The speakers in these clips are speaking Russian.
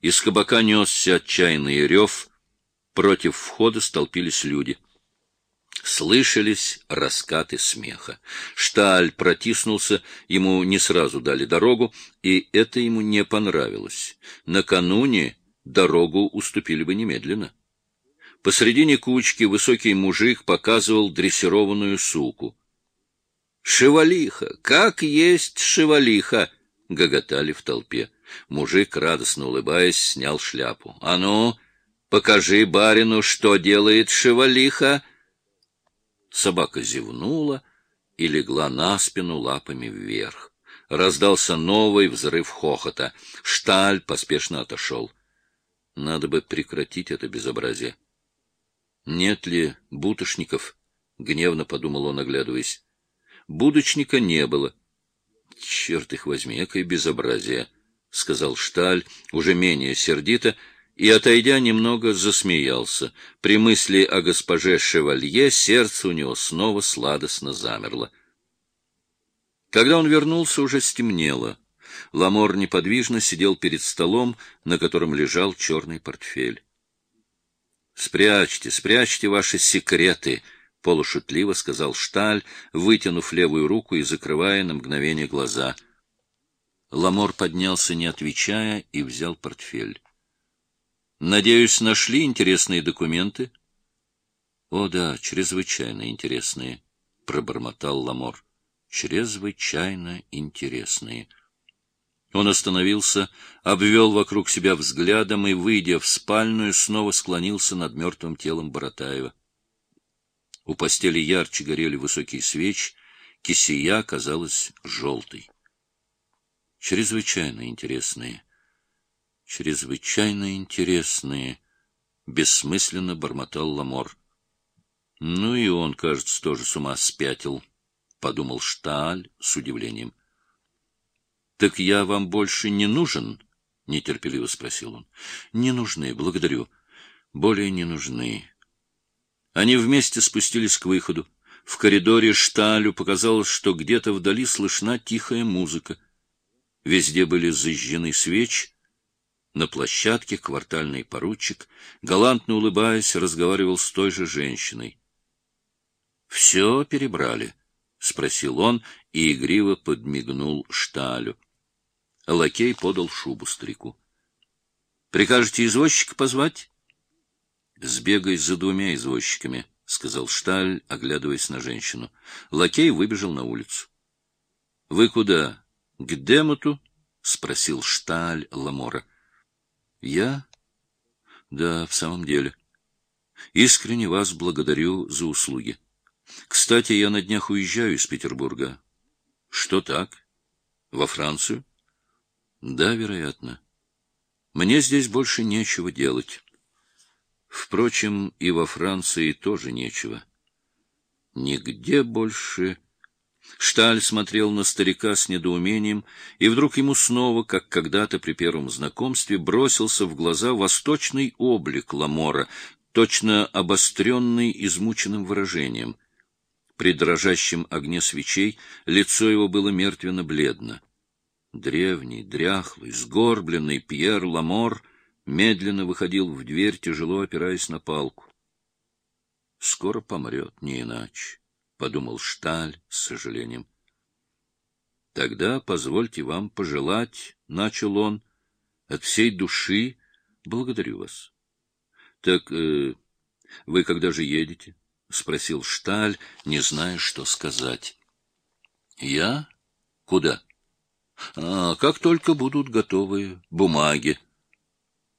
Из кабака несся отчаянный рев. Против входа столпились люди. Слышались раскаты смеха. Шталь протиснулся, ему не сразу дали дорогу, и это ему не понравилось. Накануне дорогу уступили бы немедленно. Посредине кучки высокий мужик показывал дрессированную суку. «Шевалиха! Как есть шевалиха!» — гоготали в толпе. Мужик, радостно улыбаясь, снял шляпу. — А ну, покажи барину, что делает шевалиха! Собака зевнула и легла на спину лапами вверх. Раздался новый взрыв хохота. Шталь поспешно отошел. Надо бы прекратить это безобразие. Нет ли бутышников? — гневно подумал он, оглядываясь. Будочника не было. Черт их возьми, экое безобразие! — сказал Шталь, уже менее сердито, и, отойдя, немного засмеялся. При мысли о госпоже Шевалье сердце у него снова сладостно замерло. Когда он вернулся, уже стемнело. Ламор неподвижно сидел перед столом, на котором лежал черный портфель. — Спрячьте, спрячьте ваши секреты! — полушутливо сказал Шталь, вытянув левую руку и закрывая на мгновение глаза — Ламор поднялся, не отвечая, и взял портфель. — Надеюсь, нашли интересные документы? — О да, чрезвычайно интересные, — пробормотал Ламор. — Чрезвычайно интересные. Он остановился, обвел вокруг себя взглядом и, выйдя в спальную, снова склонился над мертвым телом Боротаева. У постели ярче горели высокие свечи, кисия казалась желтой чрезвычайно интересные, чрезвычайно интересные, бессмысленно бормотал Ламор. Ну и он, кажется, тоже с ума спятил, подумал Шталь с удивлением. Так я вам больше не нужен? нетерпеливо спросил он. Не нужны, благодарю. Более не нужны. Они вместе спустились к выходу. В коридоре Шталю показалось, что где-то вдали слышна тихая музыка. Везде были зажжены свечи. На площадке квартальный поручик, галантно улыбаясь, разговаривал с той же женщиной. — Все перебрали? — спросил он и игриво подмигнул Шталю. Лакей подал шубу старику. — Прикажете извозчика позвать? — Сбегай за двумя извозчиками, — сказал Шталь, оглядываясь на женщину. Лакей выбежал на улицу. — Вы куда? — К Демоту? — спросил Шталь Ламора. — Я? — Да, в самом деле. Искренне вас благодарю за услуги. Кстати, я на днях уезжаю из Петербурга. — Что так? Во Францию? — Да, вероятно. Мне здесь больше нечего делать. Впрочем, и во Франции тоже нечего. Нигде больше Шталь смотрел на старика с недоумением, и вдруг ему снова, как когда-то при первом знакомстве, бросился в глаза восточный облик Ламора, точно обостренный измученным выражением. При дрожащем огне свечей лицо его было мертвенно-бледно. Древний, дряхлый, сгорбленный Пьер Ламор медленно выходил в дверь, тяжело опираясь на палку. Скоро помрет, не иначе. — подумал Шталь с сожалением. — Тогда позвольте вам пожелать, — начал он, — от всей души благодарю вас. — Так э, вы когда же едете? — спросил Шталь, не зная, что сказать. — Я? Куда? — А, как только будут готовы бумаги.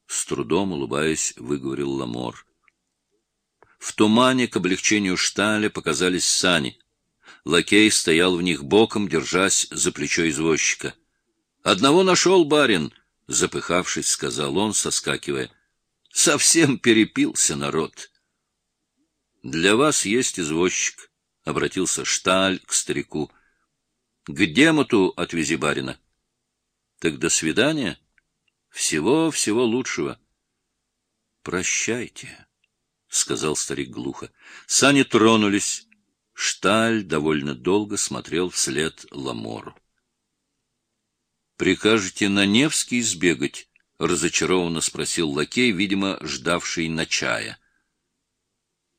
С трудом улыбаясь, выговорил Ламор. В тумане к облегчению шталя показались сани. Лакей стоял в них боком, держась за плечо извозчика. — Одного нашел барин, — запыхавшись, сказал он, соскакивая. — Совсем перепился народ. — Для вас есть извозчик, — обратился шталь к старику. — К демоту отвези барина. — Так до свидания. Всего-всего лучшего. — Прощайте. — сказал старик глухо. Сани тронулись. Шталь довольно долго смотрел вслед Ламору. — Прикажете на Невский сбегать? — разочарованно спросил лакей, видимо, ждавший на чая.